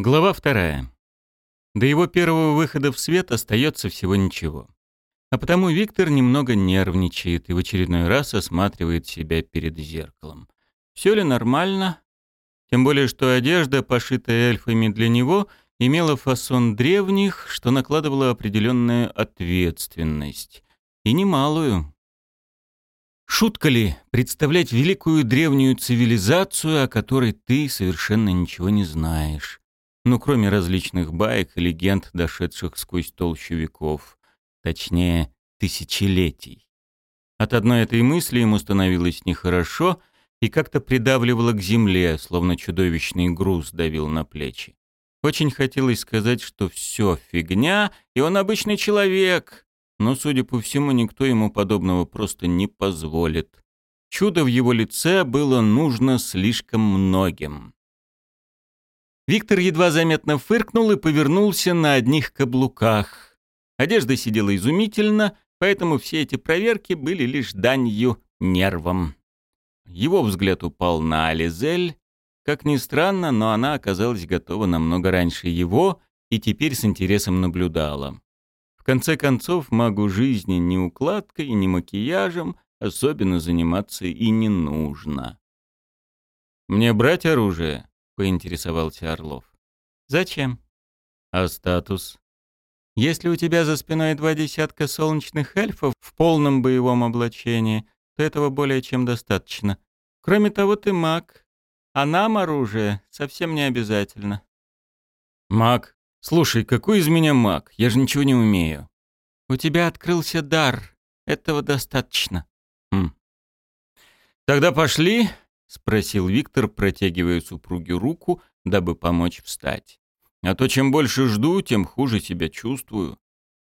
Глава вторая. До его первого выхода в свет остается всего ничего. А потому Виктор немного нервничает и в очередной раз осматривает себя перед зеркалом. Все ли нормально? Тем более, что одежда, пошитая эльфами для него, имела фасон древних, что накладывало определенную ответственность. И немалую. Шутка ли представлять великую древнюю цивилизацию, о которой ты совершенно ничего не знаешь? Ну, кроме различных баек и легенд, дошедших сквозь толщу веков. Точнее, тысячелетий. От одной этой мысли ему становилось нехорошо и как-то придавливало к земле, словно чудовищный груз давил на плечи. Очень хотелось сказать, что все фигня, и он обычный человек, но, судя по всему, никто ему подобного просто не позволит. Чудо в его лице было нужно слишком многим. Виктор едва заметно фыркнул и повернулся на одних каблуках. Одежда сидела изумительно, поэтому все эти проверки были лишь данью нервам. Его взгляд упал на Ализель. Как ни странно, но она оказалась готова намного раньше его и теперь с интересом наблюдала конце концов, магу жизни ни укладкой, ни макияжем особенно заниматься и не нужно. «Мне брать оружие?» — поинтересовался Орлов. «Зачем?» «А статус?» «Если у тебя за спиной два десятка солнечных эльфов в полном боевом облачении, то этого более чем достаточно. Кроме того, ты маг, а нам оружие совсем не обязательно». «Маг? «Слушай, какой из меня маг? Я же ничего не умею». «У тебя открылся дар. Этого достаточно». «Хм. Тогда пошли?» — спросил Виктор, протягивая супруге руку, дабы помочь встать. «А то чем больше жду, тем хуже себя чувствую».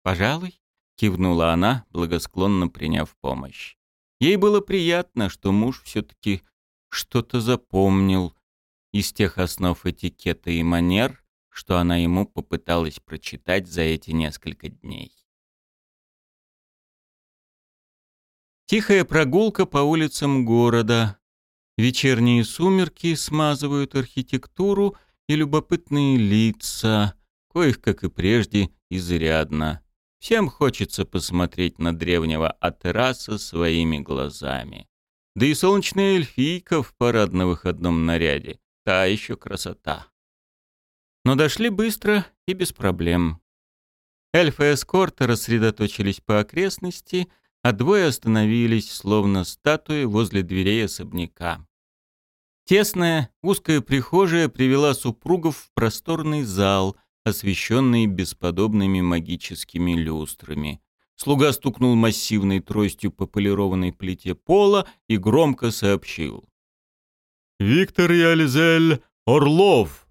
«Пожалуй», — кивнула она, благосклонно приняв помощь. Ей было приятно, что муж все-таки что-то запомнил из тех основ этикета и манер, что она ему попыталась прочитать за эти несколько дней. Тихая прогулка по улицам города. Вечерние сумерки смазывают архитектуру и любопытные лица, коих, как и прежде, изрядно. Всем хочется посмотреть на древнего Атераса своими глазами. Да и солнечная эльфийка в парадно-выходном наряде. Та еще красота но дошли быстро и без проблем. Эльфы эскорта рассредоточились по окрестности, а двое остановились, словно статуи, возле дверей особняка. Тесная, узкая прихожая привела супругов в просторный зал, освещенный бесподобными магическими люстрами. Слуга стукнул массивной тростью по полированной плите пола и громко сообщил. «Виктор и Ализель Орлов!»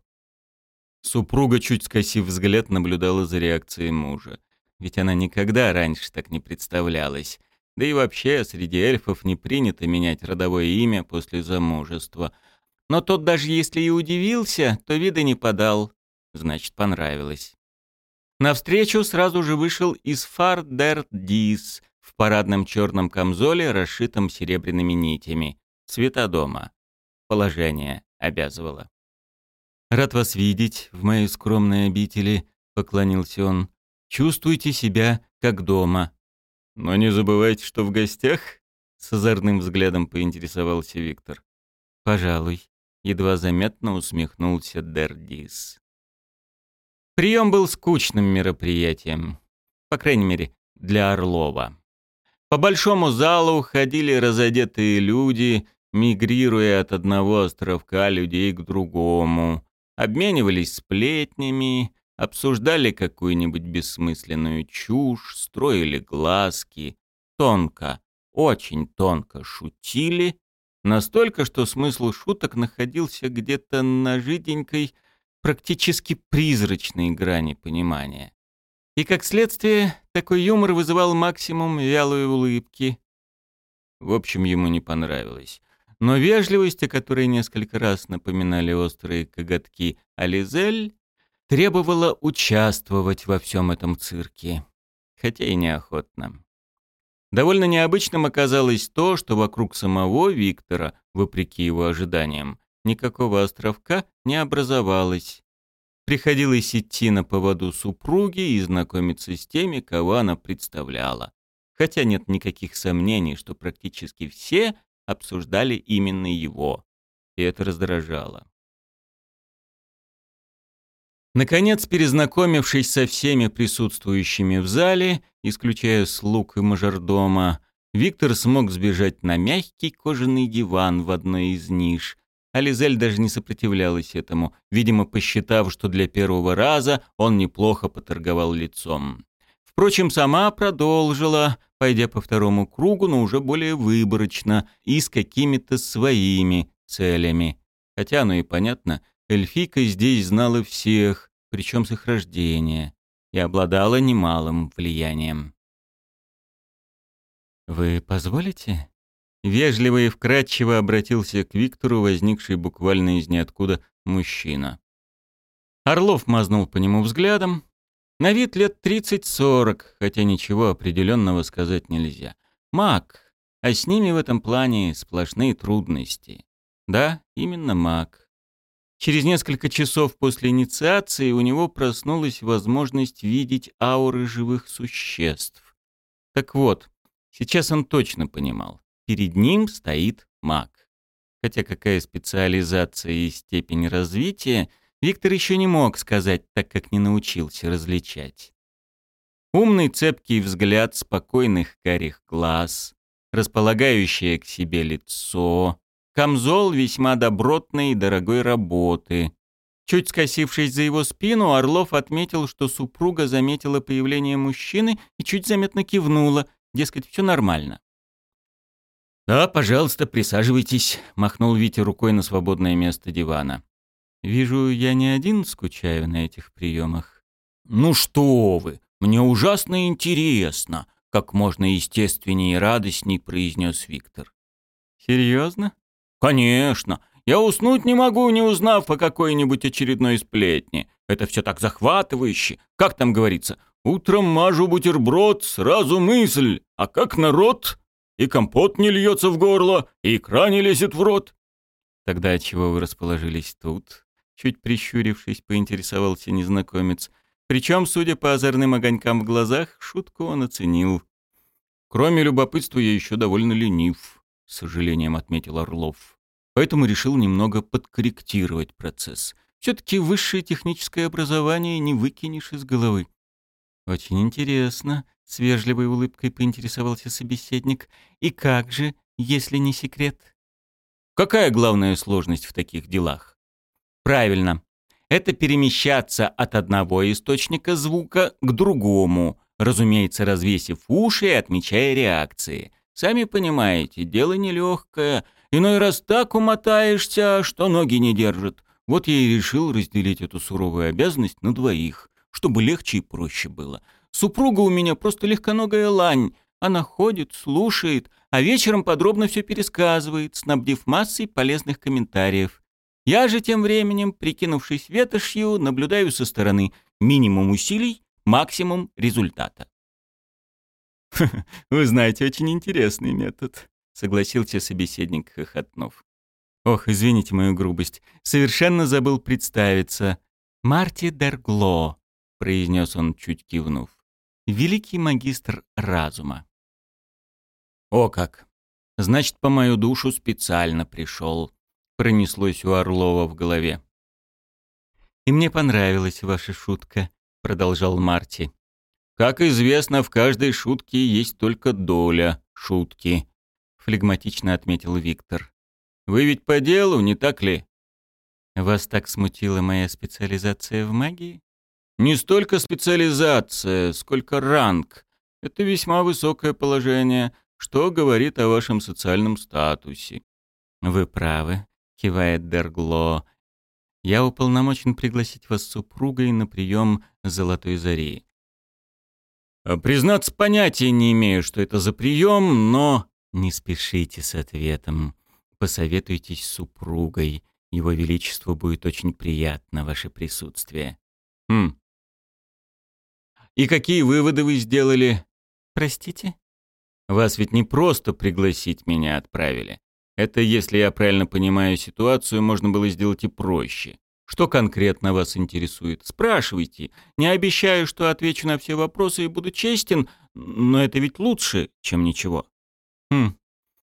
Супруга, чуть скосив взгляд, наблюдала за реакцией мужа. Ведь она никогда раньше так не представлялась. Да и вообще, среди эльфов не принято менять родовое имя после замужества. Но тот даже если и удивился, то вида не подал. Значит, понравилось. Навстречу сразу же вышел Исфар Дер Дис в парадном черном камзоле, расшитом серебряными нитями. Цвета дома. Положение обязывало. «Рад вас видеть в моей скромной обители», — поклонился он. «Чувствуйте себя как дома». «Но не забывайте, что в гостях», — с озорным взглядом поинтересовался Виктор. «Пожалуй», — едва заметно усмехнулся Дердис. Прием был скучным мероприятием. По крайней мере, для Орлова. По большому залу ходили разодетые люди, мигрируя от одного островка людей к другому обменивались сплетнями, обсуждали какую-нибудь бессмысленную чушь, строили глазки, тонко, очень тонко шутили, настолько, что смысл шуток находился где-то на жиденькой, практически призрачной грани понимания. И, как следствие, такой юмор вызывал максимум вялой улыбки. В общем, ему не понравилось. Но вежливость, о которой несколько раз напоминали острые коготки Ализель, требовала участвовать во всем этом цирке, хотя и неохотно. Довольно необычным оказалось то, что вокруг самого Виктора, вопреки его ожиданиям, никакого островка не образовалось. Приходилось идти на поводу супруги и знакомиться с теми, кого она представляла. Хотя нет никаких сомнений, что практически все обсуждали именно его. И это раздражало. Наконец, перезнакомившись со всеми присутствующими в зале, исключая слуг и мажордома, Виктор смог сбежать на мягкий кожаный диван в одной из ниш. А Лизель даже не сопротивлялась этому, видимо, посчитав, что для первого раза он неплохо поторговал лицом. Впрочем, сама продолжила, пойдя по второму кругу, но уже более выборочно и с какими-то своими целями. Хотя оно и понятно — Эльфийка здесь знала всех, причем с их рождения, и обладала немалым влиянием. «Вы позволите?» Вежливо и вкратчиво обратился к Виктору, возникший буквально из ниоткуда мужчина. Орлов мазнул по нему взглядом. На вид лет 30-40, хотя ничего определенного сказать нельзя. Маг, а с ними в этом плане сплошные трудности. Да, именно маг. Через несколько часов после инициации у него проснулась возможность видеть ауры живых существ. Так вот, сейчас он точно понимал, перед ним стоит маг. Хотя какая специализация и степень развития, Виктор еще не мог сказать, так как не научился различать. Умный цепкий взгляд спокойных карих глаз, располагающее к себе лицо, Камзол весьма добротной и дорогой работы. Чуть скосившись за его спину, Орлов отметил, что супруга заметила появление мужчины и чуть заметно кивнула, дескать, все нормально. «Да, пожалуйста, присаживайтесь», — махнул Витя рукой на свободное место дивана. «Вижу, я не один скучаю на этих приемах». «Ну что вы, мне ужасно интересно», — как можно естественнее и радостней произнес Виктор. «Серьезно?» «Конечно. Я уснуть не могу, не узнав о какой-нибудь очередной сплетне. Это все так захватывающе. Как там говорится? Утром мажу бутерброд, сразу мысль. А как народ? И компот не льется в горло, и икра не лезет в рот». «Тогда чего вы расположились тут?» Чуть прищурившись, поинтересовался незнакомец. Причем, судя по озорным огонькам в глазах, шутку он оценил. «Кроме любопытства, я еще довольно ленив», — с сожалением отметил Орлов. Поэтому решил немного подкорректировать процесс. Все-таки высшее техническое образование не выкинешь из головы. «Очень интересно», — с вежливой улыбкой поинтересовался собеседник. «И как же, если не секрет?» «Какая главная сложность в таких делах?» «Правильно. Это перемещаться от одного источника звука к другому, разумеется, развесив уши и отмечая реакции. Сами понимаете, дело нелегкое. Иной раз так умотаешься, что ноги не держат. Вот я и решил разделить эту суровую обязанность на двоих, чтобы легче и проще было. Супруга у меня просто легконогая лань. Она ходит, слушает, а вечером подробно все пересказывает, снабдив массой полезных комментариев. Я же тем временем, прикинувшись ветошью, наблюдаю со стороны минимум усилий, максимум результата. «Вы знаете, очень интересный метод», — согласился собеседник, хохотнув. «Ох, извините мою грубость. Совершенно забыл представиться. Марти Дергло», — произнес он, чуть кивнув. «Великий магистр разума». «О как! Значит, по мою душу специально пришел», — пронеслось у Орлова в голове. «И мне понравилась ваша шутка», — продолжал Марти. Как известно, в каждой шутке есть только доля шутки, флегматично отметил Виктор. Вы ведь по делу, не так ли? Вас так смутила моя специализация в магии? Не столько специализация, сколько ранг. Это весьма высокое положение, что говорит о вашем социальном статусе. Вы правы, кивает Дергло. Я уполномочен пригласить вас с супругой на прием Золотой Зари. Признаться, понятия не имею, что это за прием, но... Не спешите с ответом. Посоветуйтесь с супругой. Его Величеству будет очень приятно ваше присутствие. Хм. И какие выводы вы сделали? Простите? Вас ведь не просто пригласить меня отправили. Это, если я правильно понимаю ситуацию, можно было сделать и проще. Что конкретно вас интересует? Спрашивайте. Не обещаю, что отвечу на все вопросы и буду честен, но это ведь лучше, чем ничего. Хм,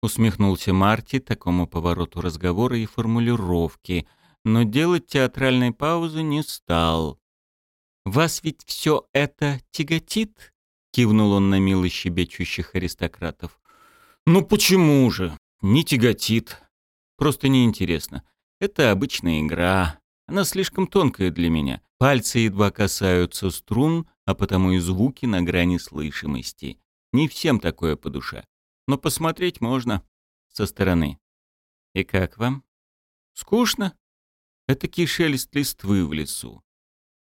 усмехнулся Марти такому повороту разговора и формулировки, но делать театральной паузы не стал. «Вас ведь все это тяготит?» — кивнул он на мило щебечущих аристократов. «Ну почему же? Не тяготит. Просто неинтересно. Это обычная игра. Она слишком тонкая для меня. Пальцы едва касаются струн, а потому и звуки на грани слышимости. Не всем такое по душе. Но посмотреть можно со стороны. И как вам? Скучно? Это шелест листвы в лесу.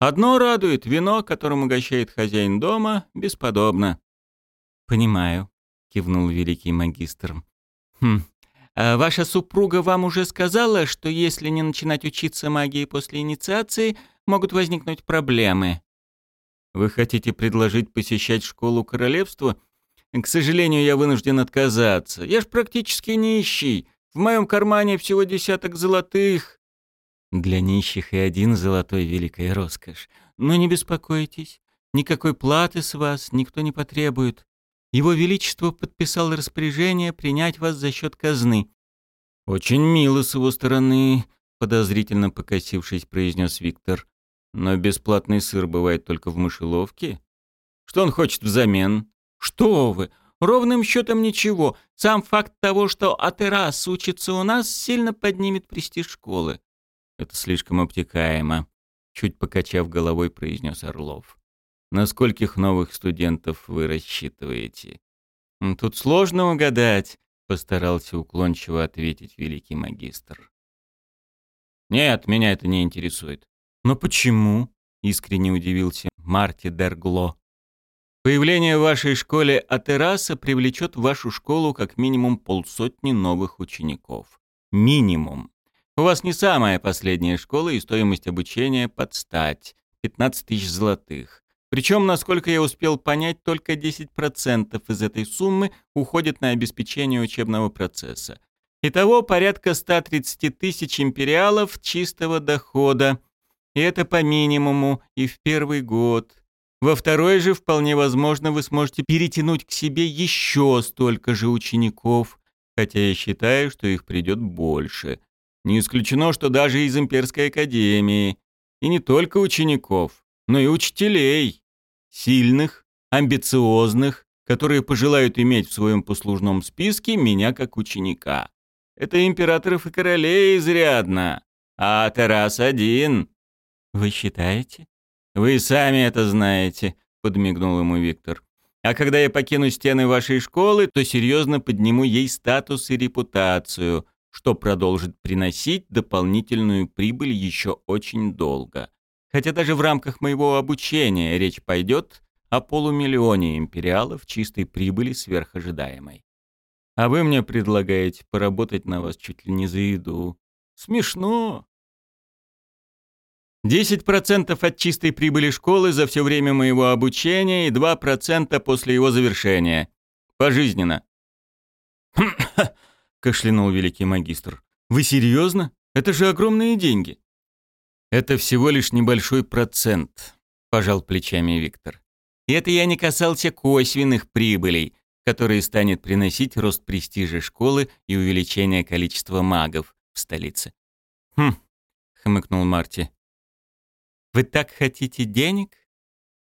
Одно радует, вино, которым угощает хозяин дома, бесподобно. «Понимаю», — кивнул великий магистр. «Хм, а ваша супруга вам уже сказала, что если не начинать учиться магии после инициации, могут возникнуть проблемы?» «Вы хотите предложить посещать школу королевства?» «К сожалению, я вынужден отказаться. Я ж практически нищий. В моем кармане всего десяток золотых, для нищих и один золотой великая роскошь. Но не беспокойтесь, никакой платы с вас никто не потребует. Его Величество подписал распоряжение принять вас за счет казны. «Очень мило с его стороны», — подозрительно покосившись, произнес Виктор. «Но бесплатный сыр бывает только в мышеловке. Что он хочет взамен?» «Что вы! Ровным счетом ничего. Сам факт того, что Атерас учится у нас, сильно поднимет престиж школы. Это слишком обтекаемо, чуть покачав головой, произнес Орлов. На скольких новых студентов вы рассчитываете? Тут сложно угадать, постарался уклончиво ответить великий магистр. Нет, меня это не интересует. Но почему? искренне удивился Марти Дергло. Появление в вашей школе Атераса привлечет в вашу школу как минимум полсотни новых учеников. Минимум. У вас не самая последняя школа и стоимость обучения под стать – 15 тысяч золотых. Причем, насколько я успел понять, только 10% из этой суммы уходит на обеспечение учебного процесса. Итого порядка 130 тысяч империалов чистого дохода. И это по минимуму и в первый год. Во второй же вполне возможно вы сможете перетянуть к себе еще столько же учеников, хотя я считаю, что их придет больше. Не исключено, что даже из имперской академии. И не только учеников, но и учителей. Сильных, амбициозных, которые пожелают иметь в своем послужном списке меня как ученика. Это императоров и королей изрядно. А Тарас один. Вы считаете? Вы сами это знаете, подмигнул ему Виктор. А когда я покину стены вашей школы, то серьезно подниму ей статус и репутацию, что продолжит приносить дополнительную прибыль еще очень долго. Хотя даже в рамках моего обучения речь пойдет о полумиллионе империалов чистой прибыли сверхожидаемой. А вы мне предлагаете поработать на вас чуть ли не за еду. Смешно. 10% от чистой прибыли школы за все время моего обучения и 2% после его завершения. Пожизненно. — кашлянул великий магистр. «Вы серьезно? Это же огромные деньги!» «Это всего лишь небольшой процент», — пожал плечами Виктор. «И это я не касался косвенных прибылей, которые станет приносить рост престижа школы и увеличение количества магов в столице». «Хм», — хмыкнул Марти. «Вы так хотите денег?»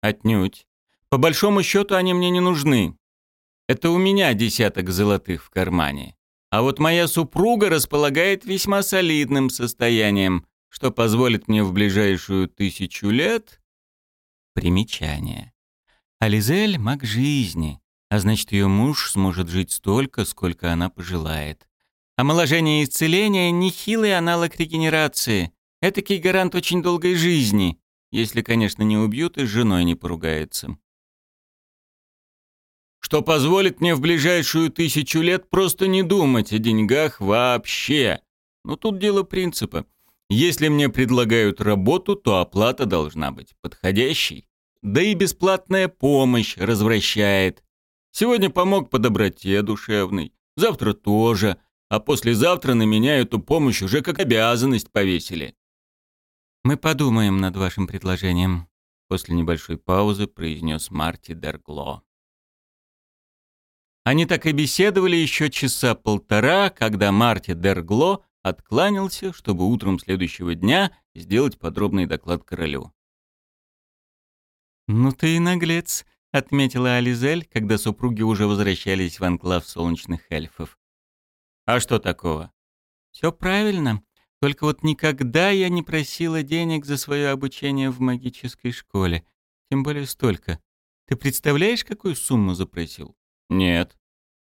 «Отнюдь. По большому счету они мне не нужны. Это у меня десяток золотых в кармане. А вот моя супруга располагает весьма солидным состоянием, что позволит мне в ближайшую тысячу лет... Примечание. Ализель — маг жизни, а значит, ее муж сможет жить столько, сколько она пожелает. Омоложение и исцеление — нехилый аналог регенерации. Этакий гарант очень долгой жизни, если, конечно, не убьют и с женой не поругается что позволит мне в ближайшую тысячу лет просто не думать о деньгах вообще. Но тут дело принципа. Если мне предлагают работу, то оплата должна быть подходящей. Да и бесплатная помощь развращает. Сегодня помог по доброте душевной, завтра тоже, а послезавтра на меня эту помощь уже как обязанность повесили. Мы подумаем над вашим предложением, после небольшой паузы произнес Марти Дергло. Они так и беседовали еще часа полтора, когда Марти Дергло откланялся, чтобы утром следующего дня сделать подробный доклад королю. «Ну ты и наглец», — отметила Ализель, когда супруги уже возвращались в анклав солнечных эльфов. «А что такого?» «Все правильно. Только вот никогда я не просила денег за свое обучение в магической школе. Тем более столько. Ты представляешь, какую сумму запросил?» «Нет».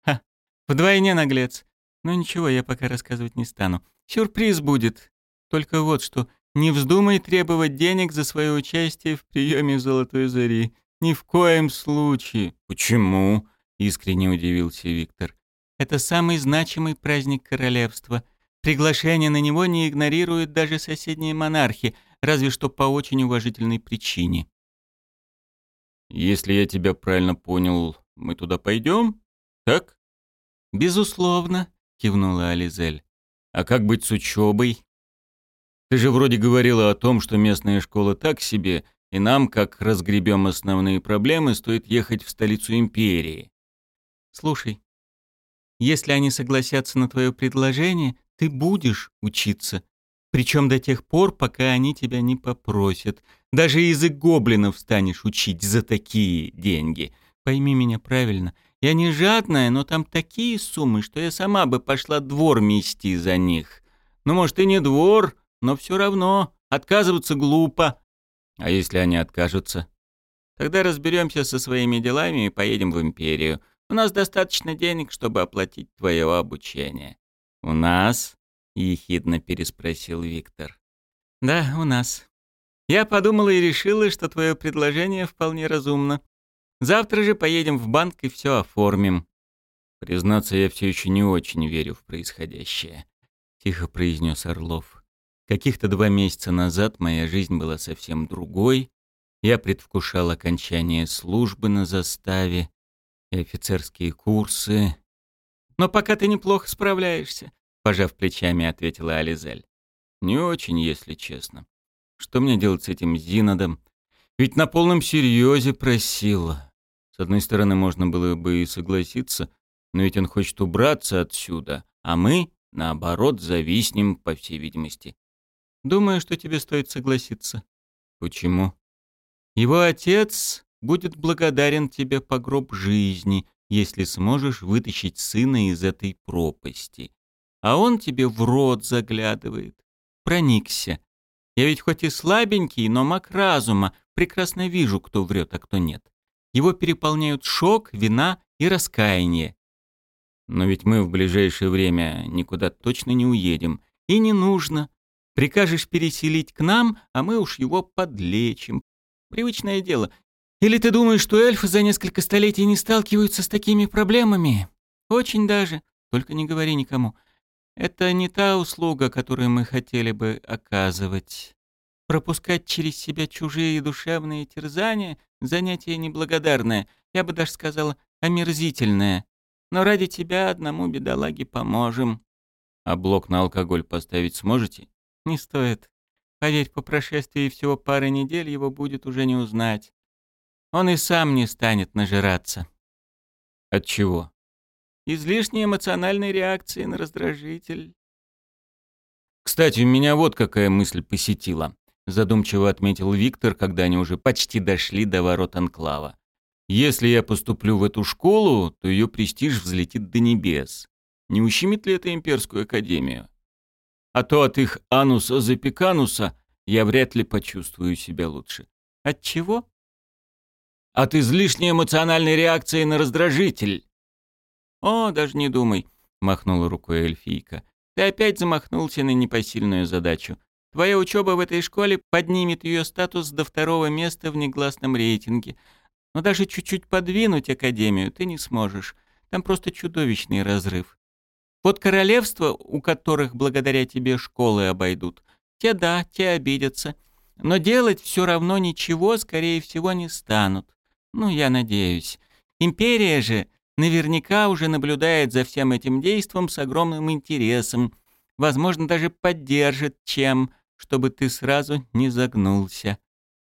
«Ха, вдвойне наглец. Но ничего, я пока рассказывать не стану. Сюрприз будет. Только вот что, не вздумай требовать денег за свое участие в приеме Золотой Зари. Ни в коем случае. Почему? Искренне удивился Виктор. Это самый значимый праздник королевства. Приглашение на него не игнорируют даже соседние монархи, разве что по очень уважительной причине. Если я тебя правильно понял, мы туда пойдем? Так? Безусловно, кивнула Ализель. А как быть с учебой? Ты же вроде говорила о том, что местная школа так себе, и нам, как разгребем основные проблемы, стоит ехать в столицу империи. Слушай, если они согласятся на твое предложение, ты будешь учиться. Причем до тех пор, пока они тебя не попросят. Даже язык гоблинов станешь учить за такие деньги. Пойми меня правильно. Я не жадная, но там такие суммы, что я сама бы пошла двор мести за них. Ну, может, и не двор, но все равно отказываться глупо. А если они откажутся? Тогда разберемся со своими делами и поедем в империю. У нас достаточно денег, чтобы оплатить твое обучение. У нас? ехидно переспросил Виктор. Да, у нас. Я подумала и решила, что твое предложение вполне разумно. Завтра же поедем в банк и все оформим. Признаться, я все еще не очень верю в происходящее, тихо произнес Орлов. Каких-то два месяца назад моя жизнь была совсем другой. Я предвкушал окончание службы на заставе и офицерские курсы. «Но пока ты неплохо справляешься», — пожав плечами, ответила Ализель. «Не очень, если честно. Что мне делать с этим Зинодом? Ведь на полном серьезе просила. С одной стороны, можно было бы и согласиться, но ведь он хочет убраться отсюда, а мы, наоборот, зависнем, по всей видимости. Думаю, что тебе стоит согласиться. Почему? Его отец будет благодарен тебе по гроб жизни, если сможешь вытащить сына из этой пропасти. А он тебе в рот заглядывает. Проникся. Я ведь хоть и слабенький, но маг разума, прекрасно вижу, кто врет, а кто нет. Его переполняют шок, вина и раскаяние. Но ведь мы в ближайшее время никуда точно не уедем. И не нужно. Прикажешь переселить к нам, а мы уж его подлечим. Привычное дело. Или ты думаешь, что эльфы за несколько столетий не сталкиваются с такими проблемами? Очень даже. Только не говори никому. Это не та услуга, которую мы хотели бы оказывать. Пропускать через себя чужие душевные терзания — занятие неблагодарное, я бы даже сказала, омерзительное. Но ради тебя одному бедолаге поможем. А блок на алкоголь поставить сможете? Не стоит. Поверь, по прошествии всего пары недель его будет уже не узнать. Он и сам не станет нажираться. От чего? Излишней эмоциональной реакции на раздражитель. Кстати, у меня вот какая мысль посетила. Задумчиво отметил Виктор, когда они уже почти дошли до ворот анклава. Если я поступлю в эту школу, то ее престиж взлетит до небес. Не ущемит ли это имперскую академию? а то от их ануса запекануса я вряд ли почувствую себя лучше. От чего? От излишней эмоциональной реакции на раздражитель. О, даже не думай, махнула рукой эльфийка. Ты опять замахнулся на непосильную задачу. Твоя учеба в этой школе поднимет ее статус до второго места в негласном рейтинге. Но даже чуть-чуть подвинуть академию ты не сможешь. Там просто чудовищный разрыв. Вот королевства, у которых благодаря тебе школы обойдут, те да, те обидятся. Но делать все равно ничего, скорее всего, не станут. Ну, я надеюсь. Империя же наверняка уже наблюдает за всем этим действом с огромным интересом. Возможно, даже поддержит чем, чтобы ты сразу не загнулся.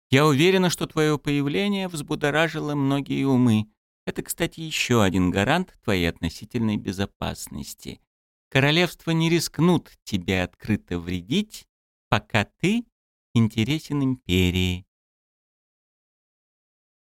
Я уверена, что твое появление взбудоражило многие умы. Это, кстати, еще один гарант твоей относительной безопасности. Королевства не рискнут тебе открыто вредить, пока ты интересен империи.